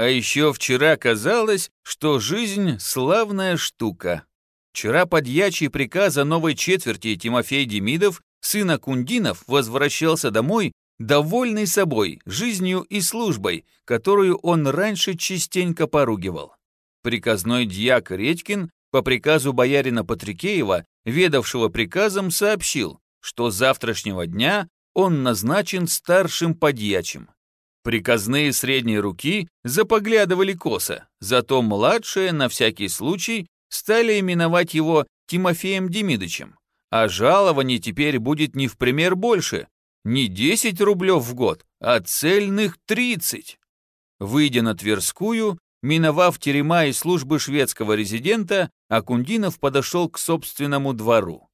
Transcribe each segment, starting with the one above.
А еще вчера казалось, что жизнь — славная штука. Вчера подьячий приказа новой четверти Тимофей Демидов, сын Акундинов, возвращался домой, довольный собой, жизнью и службой, которую он раньше частенько поругивал. Приказной дьяк Редькин по приказу боярина Патрикеева, ведавшего приказом, сообщил, что завтрашнего дня он назначен старшим подьячим. Приказные средней руки запоглядывали косо, зато младшие, на всякий случай, стали именовать его Тимофеем Демидычем. А жалование теперь будет не в пример больше, не 10 рублев в год, а цельных 30. Выйдя на Тверскую, миновав терема и службы шведского резидента, Акундинов подошел к собственному двору.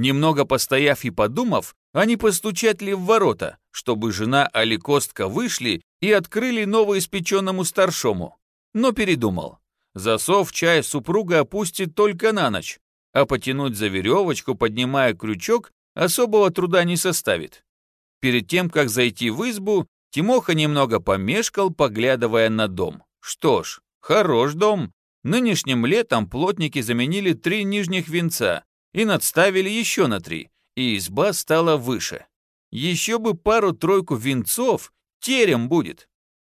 Немного постояв и подумав, они постучали в ворота, чтобы жена Аликостка вышли и открыли новоиспеченному старшому. Но передумал. Засов чай супруга опустит только на ночь, а потянуть за веревочку, поднимая крючок, особого труда не составит. Перед тем, как зайти в избу, Тимоха немного помешкал, поглядывая на дом. Что ж, хорош дом. Нынешним летом плотники заменили три нижних венца и надставили еще на три, и изба стала выше. Еще бы пару-тройку венцов, терем будет.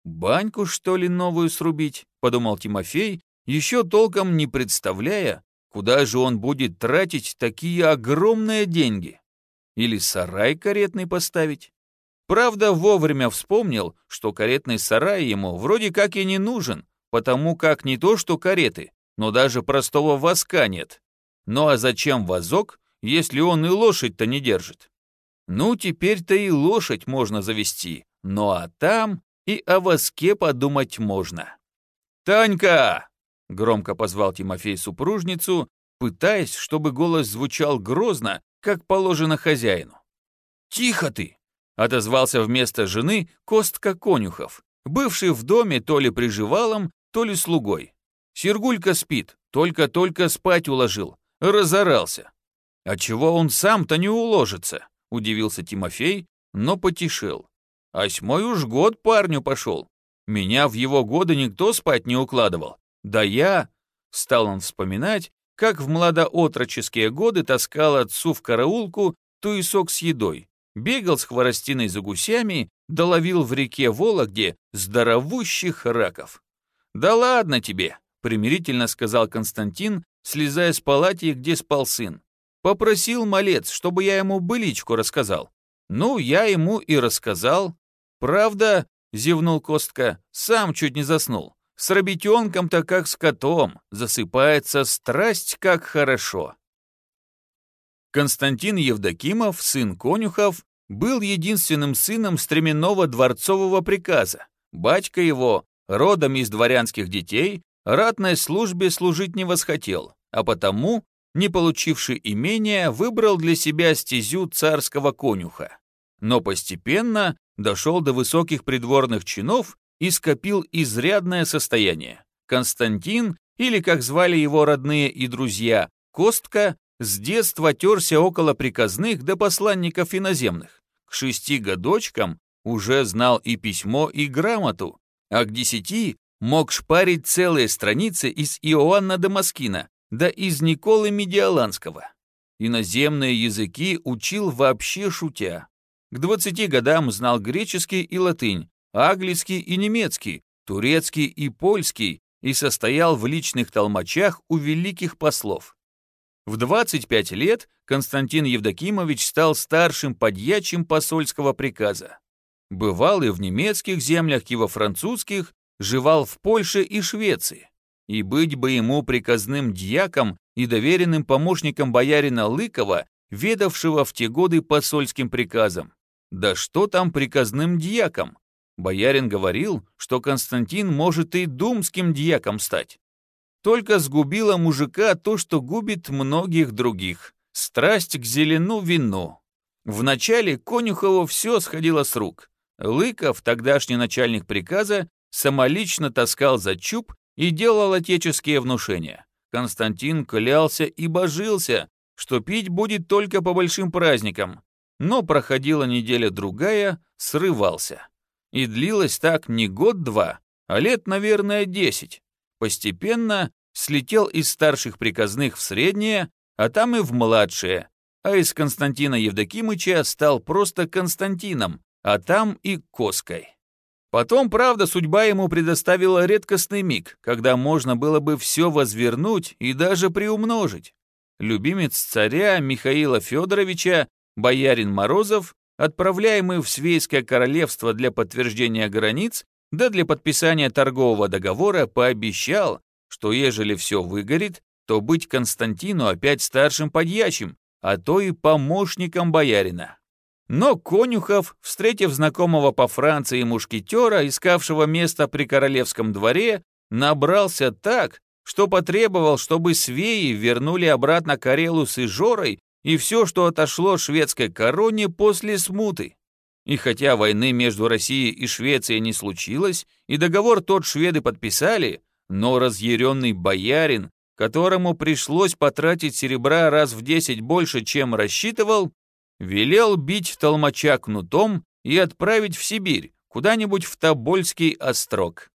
«Баньку, что ли, новую срубить?» — подумал Тимофей, еще толком не представляя, куда же он будет тратить такие огромные деньги. Или сарай каретный поставить? Правда, вовремя вспомнил, что каретный сарай ему вроде как и не нужен, потому как не то что кареты, но даже простого воска нет. Ну а зачем вазок, если он и лошадь-то не держит? Ну, теперь-то и лошадь можно завести, ну а там и о воске подумать можно. «Танька!» — громко позвал Тимофей супружницу, пытаясь, чтобы голос звучал грозно, как положено хозяину. «Тихо ты!» — отозвался вместо жены Костка Конюхов, бывший в доме то ли приживалом, то ли слугой. Сергулька спит, только-только спать уложил, разорался. А чего он сам-то не уложится? Удивился Тимофей, но потишел. Осьмой уж год парню пошел. Меня в его годы никто спать не укладывал. Да я... Стал он вспоминать, как в младоотроческие годы таскал отцу в караулку туесок с едой, бегал с хворостиной за гусями, доловил в реке Вологде здоровущих раков. «Да ладно тебе», — примирительно сказал Константин, слезая с палати, где спал сын. Попросил малец, чтобы я ему быличку рассказал. Ну, я ему и рассказал. Правда, зевнул Костка, сам чуть не заснул. С рабитенком-то как с котом, засыпается страсть как хорошо. Константин Евдокимов, сын конюхов, был единственным сыном стременного дворцового приказа. Батька его, родом из дворянских детей, ратной службе служить не восхотел, а потому, не получивший имения, выбрал для себя стезю царского конюха. Но постепенно дошел до высоких придворных чинов и скопил изрядное состояние. Константин, или как звали его родные и друзья, Костка, с детства терся около приказных до посланников иноземных. К шести годочкам уже знал и письмо, и грамоту, а к десяти мог шпарить целые страницы из Иоанна Дамаскина, да из Николы Медиаланского. Иноземные языки учил вообще шутя. К двадцати годам знал греческий и латынь, английский и немецкий, турецкий и польский и состоял в личных толмачах у великих послов. В 25 лет Константин Евдокимович стал старшим подьячим посольского приказа. Бывал и в немецких землях, и во французских, жевал в Польше и Швеции. И быть бы ему приказным дьяком и доверенным помощником боярина Лыкова, ведавшего в те годы посольским приказом. Да что там приказным дьяком? Боярин говорил, что Константин может и думским дьяком стать. Только сгубило мужика то, что губит многих других. Страсть к зелену вину. Вначале Конюхову все сходило с рук. Лыков, тогдашний начальник приказа, самолично таскал за чуб и делал отеческие внушения. Константин клялся и божился, что пить будет только по большим праздникам. Но проходила неделя-другая, срывался. И длилось так не год-два, а лет, наверное, десять. Постепенно слетел из старших приказных в среднее, а там и в младшее, а из Константина Евдокимыча стал просто Константином, а там и Коской. Потом, правда, судьба ему предоставила редкостный миг, когда можно было бы все возвернуть и даже приумножить. Любимец царя Михаила Федоровича, боярин Морозов, отправляемый в Свейское королевство для подтверждения границ, да для подписания торгового договора, пообещал, что ежели все выгорит, то быть Константину опять старшим подьячим, а то и помощником боярина. Но Конюхов, встретив знакомого по Франции мушкетера, искавшего место при королевском дворе, набрался так, что потребовал, чтобы свеи вернули обратно Карелу с Ижорой и все, что отошло шведской короне после смуты. И хотя войны между Россией и Швецией не случилось, и договор тот шведы подписали, но разъяренный боярин, которому пришлось потратить серебра раз в десять больше, чем рассчитывал, велел бить толмача кнутом и отправить в Сибирь, куда-нибудь в Тобольский острог.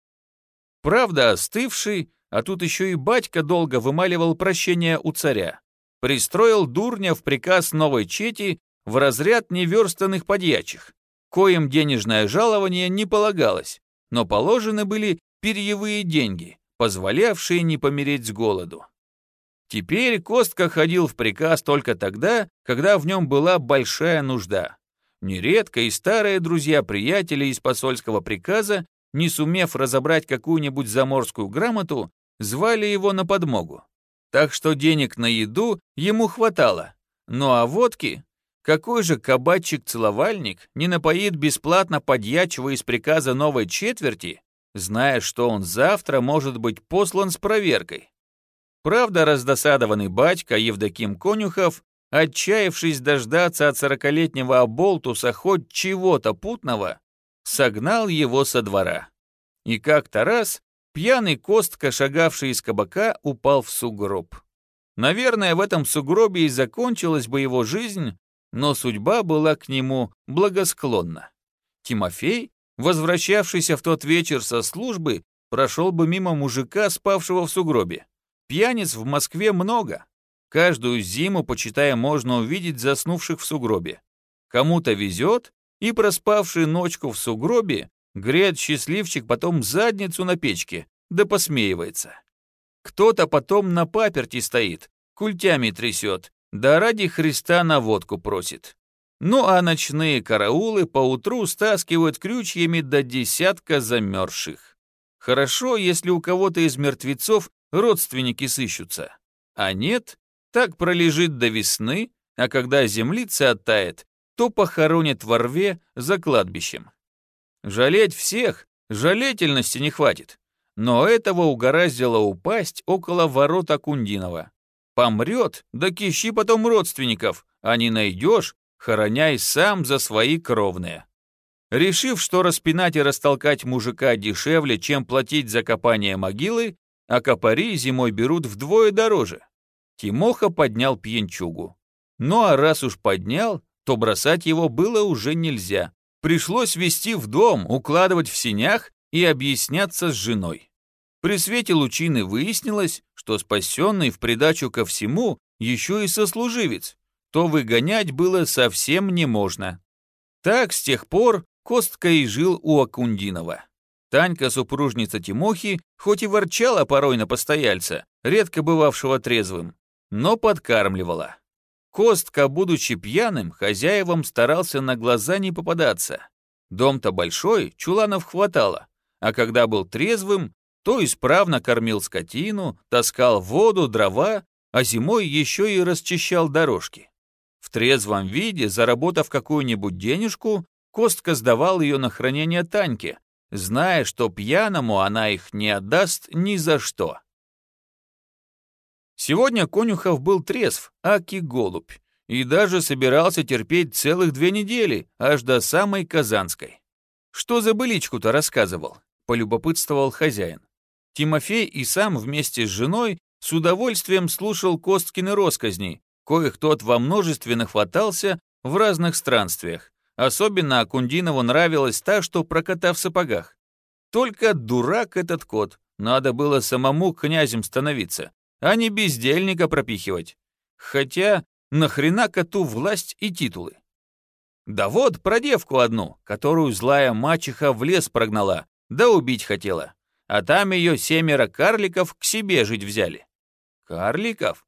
Правда, остывший, а тут еще и батька долго вымаливал прощение у царя, пристроил дурня в приказ новой чети в разряд неверстанных подьячих, коим денежное жалование не полагалось, но положены были перьевые деньги, позволявшие не помереть с голоду. Теперь Костка ходил в приказ только тогда, когда в нем была большая нужда. Нередко и старые друзья-приятели из посольского приказа, не сумев разобрать какую-нибудь заморскую грамоту, звали его на подмогу. Так что денег на еду ему хватало. Ну а водки? Какой же кабачик-целовальник не напоит бесплатно подьячего из приказа новой четверти, зная, что он завтра может быть послан с проверкой? Правда, раздосадованный батька Евдоким Конюхов, отчаявшись дождаться от сорокалетнего оболтуса хоть чего-то путного, согнал его со двора. И как-то раз пьяный Костка, шагавший из кабака, упал в сугроб. Наверное, в этом сугробе и закончилась бы его жизнь, но судьба была к нему благосклонна. Тимофей, возвращавшийся в тот вечер со службы, прошел бы мимо мужика, спавшего в сугробе. Пьяниц в Москве много. Каждую зиму, почитая, можно увидеть заснувших в сугробе. Кому-то везет, и проспавший ночку в сугробе греет счастливчик потом задницу на печке, да посмеивается. Кто-то потом на паперти стоит, культями трясет, да ради Христа на водку просит. Ну а ночные караулы поутру стаскивают крючьями до десятка замерзших. Хорошо, если у кого-то из мертвецов родственники сыщутся. А нет, так пролежит до весны, а когда землица оттает, то похоронит во рве за кладбищем. Жалеть всех, жалетельности не хватит. Но этого угораздило упасть около ворот Акундинова. Помрет, да кищи потом родственников, а не найдешь, хороняй сам за свои кровные. Решив, что распинать и растолкать мужика дешевле, чем платить за копание могилы, а копари зимой берут вдвое дороже. Тимоха поднял пьянчугу. Ну а раз уж поднял, то бросать его было уже нельзя. Пришлось вести в дом, укладывать в синях и объясняться с женой. При свете лучины выяснилось, что спасенный в придачу ко всему еще и сослуживец, то выгонять было совсем не можно. Так с тех пор Костка и жил у Акундинова. Танька, супружница Тимохи, хоть и ворчала порой на постояльца, редко бывавшего трезвым, но подкармливала. Костка, будучи пьяным, хозяевам старался на глаза не попадаться. Дом-то большой, чуланов хватало, а когда был трезвым, то исправно кормил скотину, таскал воду, дрова, а зимой еще и расчищал дорожки. В трезвом виде, заработав какую-нибудь денежку, Костка сдавал ее на хранение Таньке, зная, что пьяному она их не отдаст ни за что. Сегодня Конюхов был трезв, аки голубь, и даже собирался терпеть целых две недели, аж до самой Казанской. Что за быличку-то рассказывал, полюбопытствовал хозяин. Тимофей и сам вместе с женой с удовольствием слушал Косткины росказни, коих тот во множестве нахватался в разных странствиях, Особенно Акундинову нравилась та, что про в сапогах. Только дурак этот кот. Надо было самому князем становиться, а не бездельника пропихивать. Хотя нахрена коту власть и титулы? Да вот про девку одну, которую злая мачеха в лес прогнала, да убить хотела. А там ее семеро карликов к себе жить взяли. Карликов?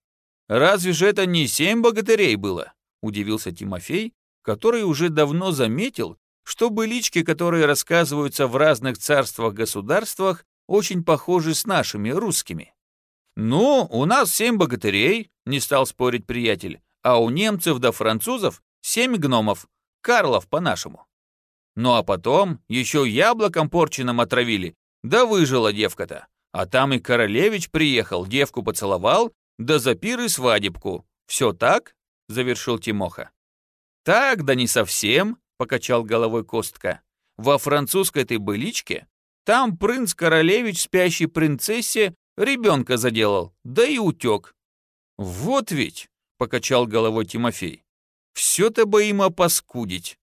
Разве же это не семь богатырей было? Удивился Тимофей, который уже давно заметил, что былички, которые рассказываются в разных царствах-государствах, очень похожи с нашими, русскими. «Ну, у нас семь богатырей», — не стал спорить приятель, «а у немцев да французов семь гномов, Карлов по-нашему. Ну а потом еще яблоком порченым отравили, да выжила девка-то. А там и королевич приехал, девку поцеловал, да за пир и свадебку. Все так?» — завершил Тимоха. «Так, да не совсем», — покачал головой Костка. «Во французской этой быличке там принц-королевич спящей принцессе ребенка заделал, да и утек». «Вот ведь», — покачал головой Тимофей, «все-то бы им опаскудить».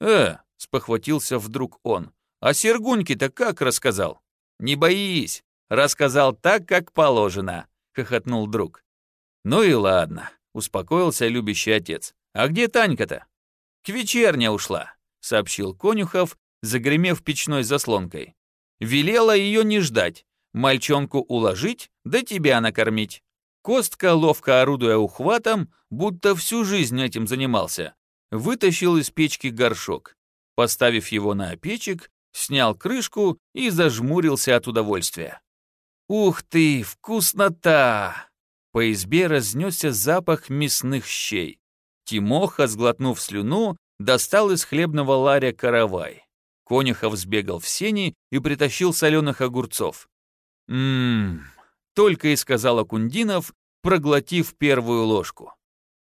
«Э», — спохватился вдруг он, «а Сергуньки-то как рассказал?» «Не боись, рассказал так, как положено», — хохотнул друг. «Ну и ладно», — успокоился любящий отец. «А где Танька-то?» «К вечерне ушла», — сообщил Конюхов, загремев печной заслонкой. «Велела ее не ждать, мальчонку уложить, да тебя накормить». Костка, ловко орудуя ухватом, будто всю жизнь этим занимался, вытащил из печки горшок. Поставив его на печек, снял крышку и зажмурился от удовольствия. «Ух ты, вкуснота!» По избе разнесся запах мясных щей. Тимоха, сглотнув слюну, достал из хлебного ларя каравай. Конюхов сбегал в сени и притащил соленых огурцов. «Ммм...» — только и сказал Акундинов, проглотив первую ложку.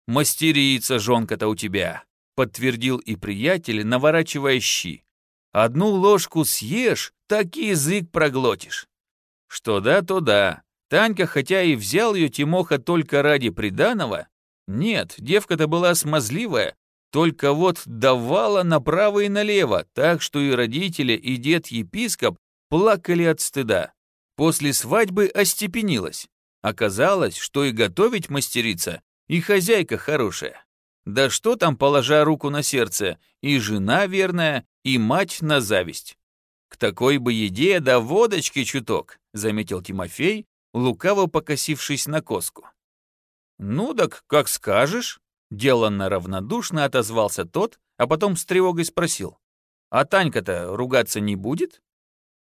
«Мастерица, жонка-то у тебя!» — подтвердил и приятель, наворачивая щи. «Одну ложку съешь, так и язык проглотишь». Что да, то да. Танька, хотя и взял ее Тимоха только ради приданого, нет, девка-то была смазливая, только вот давала направо и налево, так что и родители, и дед-епископ плакали от стыда. После свадьбы остепенилась. Оказалось, что и готовить мастерица, и хозяйка хорошая. Да что там, положа руку на сердце, и жена верная, и мать на зависть. К такой бы еде да водочки чуток, заметил Тимофей, лукаво покосившись на коску. «Ну так, как скажешь», — деланно равнодушно отозвался тот, а потом с тревогой спросил. «А Танька-то ругаться не будет?»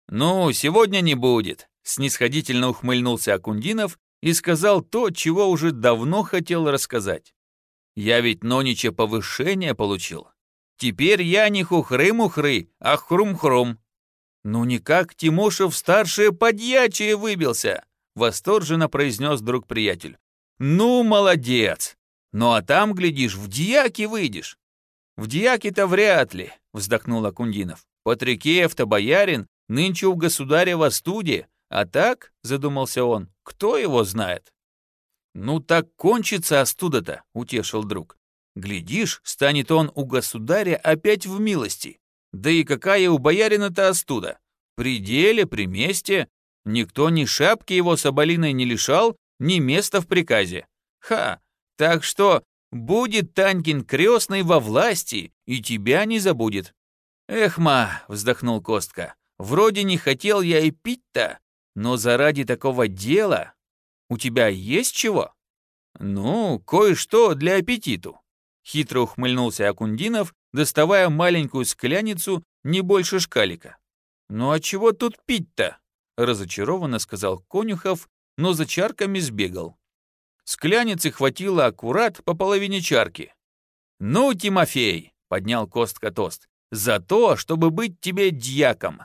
«Ну, сегодня не будет», — снисходительно ухмыльнулся Акундинов и сказал то, чего уже давно хотел рассказать. «Я ведь нонича повышение получил. Теперь я не хухры-мухры, а хрум-хрум». «Ну никак Тимошев-старший подьячие выбился», — восторженно произнес друг-приятель. «Ну, молодец! Ну а там, глядишь, в дьяки выйдешь». «В дьяки-то вряд ли», — вздохнул Акундинов. «Патрикеев-то боярин, нынче у государя в студии, а так, — задумался он, — кто его знает?» «Ну так кончится остуда-то», — утешил друг. «Глядишь, станет он у государя опять в милости. Да и какая у боярина-то остуда? При деле, при месте. Никто ни шапки его соболиной не лишал, ни места в приказе. Ха! Так что будет Танькин крестный во власти и тебя не забудет. Эх, ма, вздохнул Костка, вроде не хотел я и пить-то, но заради такого дела у тебя есть чего? Ну, кое-что для аппетиту. Хитро ухмыльнулся Акундинов, доставая маленькую скляницу не больше шкалика. «Ну а чего тут пить-то?» — разочарованно сказал Конюхов, но за чарками сбегал. Скляницы хватило аккурат по половине чарки. «Ну, Тимофей!» — поднял Костка тост. «За то, чтобы быть тебе дьяком!»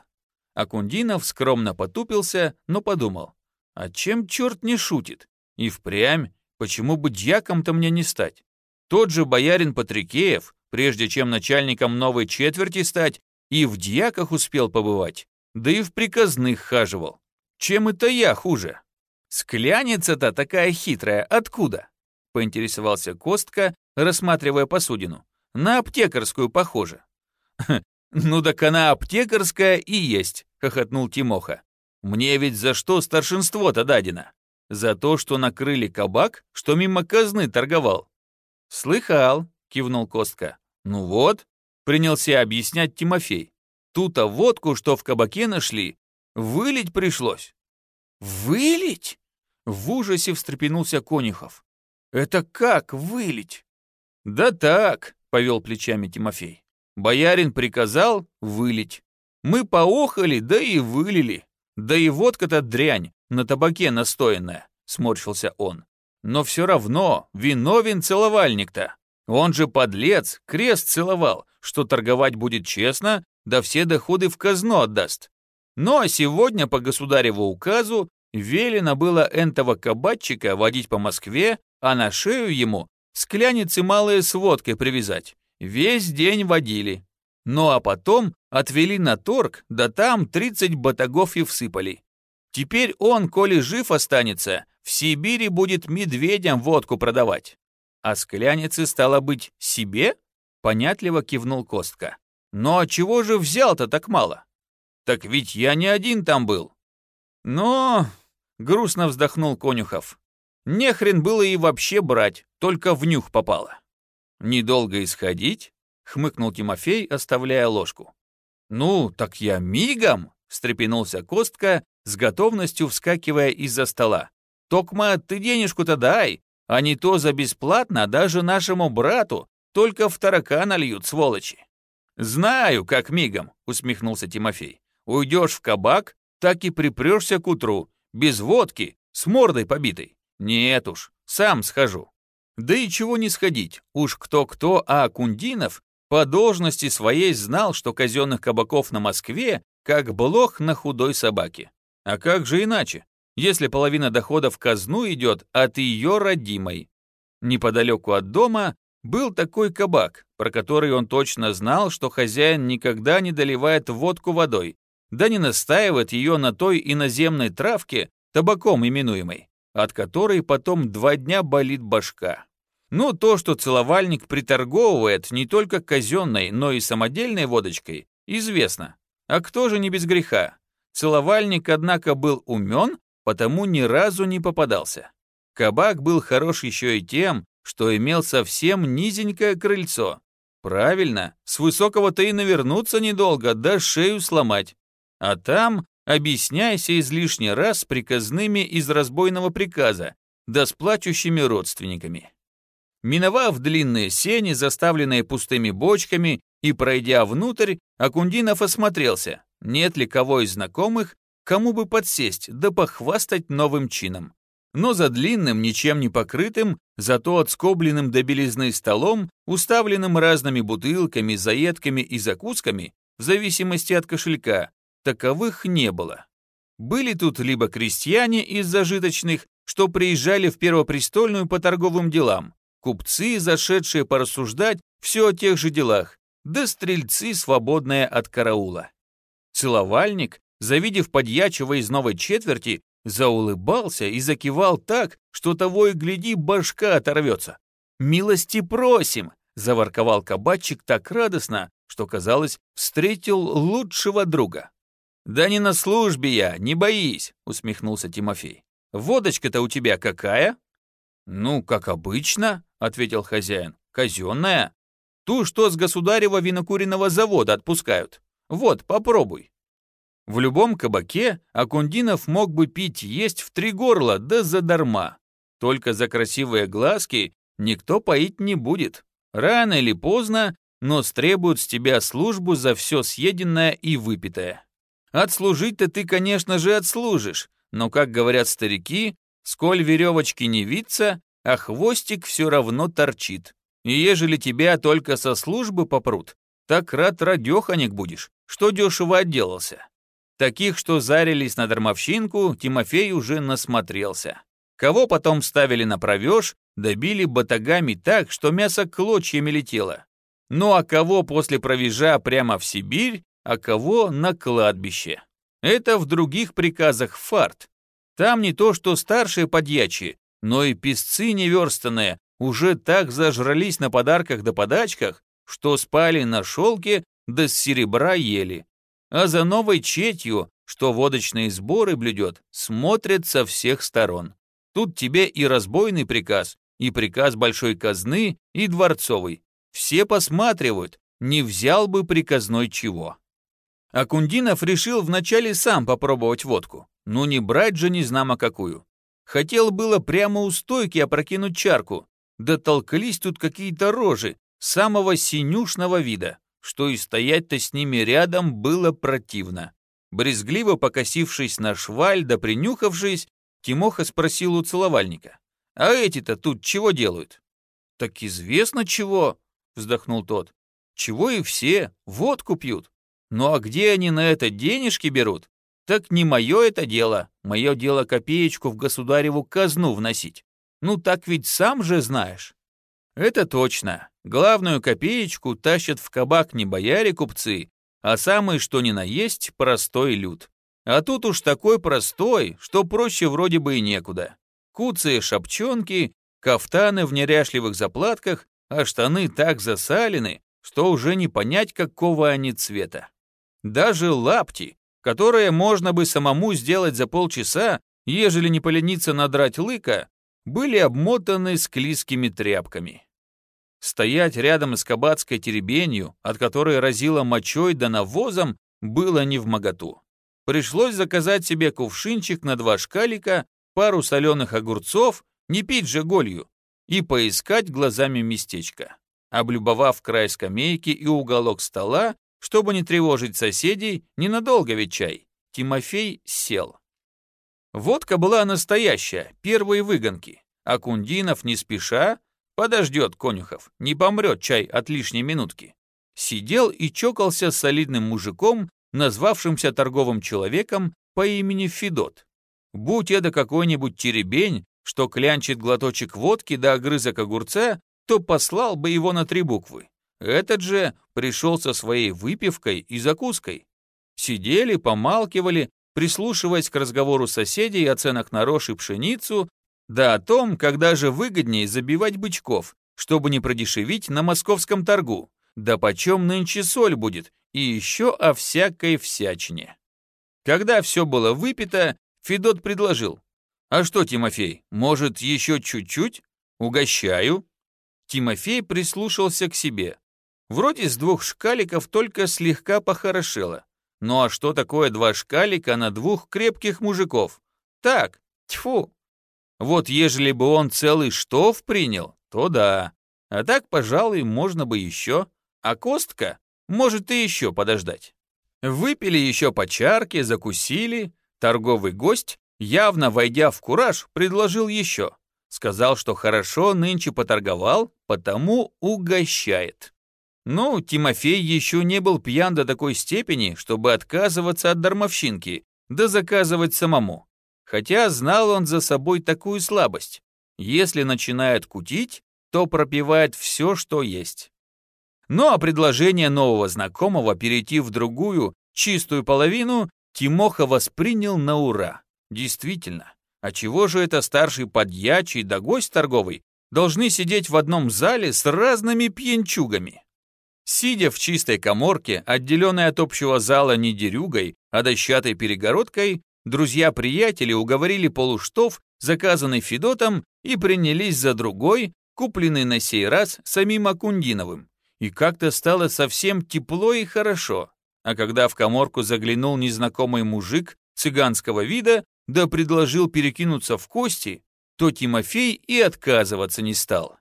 Акундинов скромно потупился, но подумал. «А чем черт не шутит? И впрямь, почему бы дьяком-то мне не стать? Тот же боярин Патрикеев, прежде чем начальником новой четверти стать, и в дьяках успел побывать, да и в приказных хаживал. Чем это я хуже?» «Скляница-то такая хитрая, откуда?» — поинтересовался Костка, рассматривая посудину. «На аптекарскую похоже». Ну так она аптекарская и есть, хохотнул Тимоха. Мне ведь за что старшинство-то дадено? За то, что накрыли кабак, что мимо казны торговал. Слыхал, кивнул Костка. Ну вот, принялся объяснять Тимофей. Тут-то водку, что в кабаке нашли, вылить пришлось. Вылить? В ужасе встрепенулся Конюхов. Это как вылить? Да так, повел плечами Тимофей. Боярин приказал вылить. Мы поохали, да и вылили. Да и водка-то дрянь, на табаке настоянная, сморщился он. Но все равно виновен целовальник-то. Он же подлец, крест целовал, что торговать будет честно, да все доходы в казну отдаст. А сегодня по государеву указу велено было энтого кабачика водить по Москве, а на шею ему скляницы малые с водкой привязать. Весь день водили. Ну а потом отвели на торг, да там 30 батагов и всыпали. Теперь он, коли жив останется, в Сибири будет медведям водку продавать. А скляницы, стало быть, себе? Понятливо кивнул Костка. Но «Ну, а чего же взял-то так мало? Так ведь я не один там был. Но... Грустно вздохнул Конюхов. Не хрен было и вообще брать, только в нюх попало. Недолго исходить, хмыкнул Тимофей, оставляя ложку. Ну, так я мигом, встрепенулся Костка, с готовностью вскакивая из-за стола. Токма, ты денежку-то дай, а не то за бесплатно даже нашему брату только в таракана льют, сволочи. «Знаю, как мигом», — усмехнулся Тимофей. «Уйдешь в кабак, так и припрешься к утру, без водки, с мордой побитой. Нет уж, сам схожу». Да и чего не сходить, уж кто-кто, а Кундинов по должности своей знал, что казенных кабаков на Москве как блох на худой собаке. А как же иначе, если половина дохода в казну идет от ее родимой? Неподалеку от дома был такой кабак, про который он точно знал, что хозяин никогда не доливает водку водой, да не настаивает ее на той иноземной травке, табаком именуемой, от которой потом два дня болит башка. Ну, то, что целовальник приторговывает не только казенной, но и самодельной водочкой, известно. А кто же не без греха? Целовальник, однако, был умен, потому ни разу не попадался. Кабак был хорош еще и тем, что имел совсем низенькое крыльцо. Правильно, с высокого-то и навернуться недолго, да шею сломать. А там объясняйся излишний раз приказными из разбойного приказа, да с плачущими родственниками. Миновав длинные сени, заставленные пустыми бочками, и пройдя внутрь, Акундинов осмотрелся, нет ли кого из знакомых, кому бы подсесть да похвастать новым чином но за длинным, ничем не покрытым, зато отскобленным до белизны столом, уставленным разными бутылками, заедками и закусками, в зависимости от кошелька, таковых не было. Были тут либо крестьяне из зажиточных, что приезжали в Первопрестольную по торговым делам, купцы, зашедшие порассуждать все о тех же делах, да стрельцы, свободные от караула. Целовальник, завидев подьячего из новой четверти, Заулыбался и закивал так, что того и гляди, башка оторвется. «Милости просим!» — заворковал кабачик так радостно, что, казалось, встретил лучшего друга. «Да не на службе я, не боись!» — усмехнулся Тимофей. «Водочка-то у тебя какая?» «Ну, как обычно», — ответил хозяин. «Казенная. Ту, что с государева винокуренного завода отпускают. Вот, попробуй». В любом кабаке Акундинов мог бы пить есть в три горла, да задарма. Только за красивые глазки никто поить не будет. Рано или поздно, но стребуют с тебя службу за все съеденное и выпитое. Отслужить-то ты, конечно же, отслужишь, но, как говорят старики, сколь веревочки не виться, а хвостик все равно торчит. И ежели тебя только со службы попрут, так рад радеханик будешь, что дешево отделался. Таких, что зарились на дармовщинку, Тимофей уже насмотрелся. Кого потом ставили на провеж, добили батагами так, что мясо клочьями летело. Ну а кого после провежа прямо в Сибирь, а кого на кладбище. Это в других приказах фарт. Там не то что старшие подьячие, но и песцы неверстанные уже так зажрались на подарках да подачках, что спали на шелке да с серебра ели. А за новой четью, что водочные сборы блюдет, смотрят со всех сторон. Тут тебе и разбойный приказ, и приказ большой казны, и дворцовый. Все посматривают, не взял бы приказной чего. Акундинов решил вначале сам попробовать водку. Ну не брать же не знамо какую. Хотел было прямо у стойки опрокинуть чарку. Да толкались тут какие-то рожи, самого синюшного вида, что и стоять-то с ними рядом было противно. Брезгливо покосившись на шваль да принюхавшись, Тимоха спросил у целовальника. «А эти-то тут чего делают?» «Так известно чего», — вздохнул тот. «Чего и все, водку пьют. Ну а где они на это денежки берут? Так не мое это дело. Мое дело копеечку в государеву казну вносить. Ну так ведь сам же знаешь. Это точно. Главную копеечку тащат в кабак не бояре-купцы, а самый что ни на есть простой люд. А тут уж такой простой, что проще вроде бы и некуда. Куцые шапчонки, кафтаны в неряшливых заплатках, а штаны так засалены, что уже не понять, какого они цвета. Даже лапти, которые можно бы самому сделать за полчаса, ежели не полениться надрать лыка, были обмотаны склизкими тряпками. Стоять рядом с кабацкой теребенью, от которой разило мочой да навозом, было не в моготу. Пришлось заказать себе кувшинчик на два шкалика, пару соленых огурцов, не пить же голью, и поискать глазами местечко. Облюбовав край скамейки и уголок стола, чтобы не тревожить соседей, ненадолго ведь чай, Тимофей сел. Водка была настоящая, первые выгонки, а Кундинов не спеша, подождет Конюхов, не помрет чай от лишней минутки. Сидел и чокался с солидным мужиком, назвавшимся торговым человеком по имени Федот. Будь это какой-нибудь теребень, что клянчит глоточек водки да огрызок огурца, то послал бы его на три буквы. Этот же пришел со своей выпивкой и закуской. Сидели, помалкивали, прислушиваясь к разговору соседей о ценах на рожь и пшеницу, да о том, когда же выгоднее забивать бычков, чтобы не продешевить на московском торгу, да почем нынче соль будет, и еще о всякой всячине. Когда все было выпито, Федот предложил. «А что, Тимофей, может, еще чуть-чуть? Угощаю?» Тимофей прислушался к себе. Вроде с двух шкаликов только слегка похорошело. Ну а что такое два шкалика на двух крепких мужиков? Так, тьфу. Вот ежели бы он целый штоф принял, то да. А так, пожалуй, можно бы еще. А костка может и еще подождать. Выпили еще по чарке, закусили. Торговый гость, явно войдя в кураж, предложил еще. Сказал, что хорошо нынче поторговал, потому угощает. Ну, Тимофей еще не был пьян до такой степени, чтобы отказываться от дармовщинки, да заказывать самому. Хотя знал он за собой такую слабость. Если начинает кутить, то пропивает все, что есть. Ну а предложение нового знакомого перейти в другую, чистую половину, Тимоха воспринял на ура. Действительно, а чего же это старший подьячий да гость торговый должны сидеть в одном зале с разными пьянчугами? Сидя в чистой коморке, отделенной от общего зала не дерюгой, а дощатой перегородкой, друзья-приятели уговорили полуштов, заказанный Федотом, и принялись за другой, купленный на сей раз самим Акундиновым. И как-то стало совсем тепло и хорошо. А когда в коморку заглянул незнакомый мужик цыганского вида, да предложил перекинуться в кости, то Тимофей и отказываться не стал.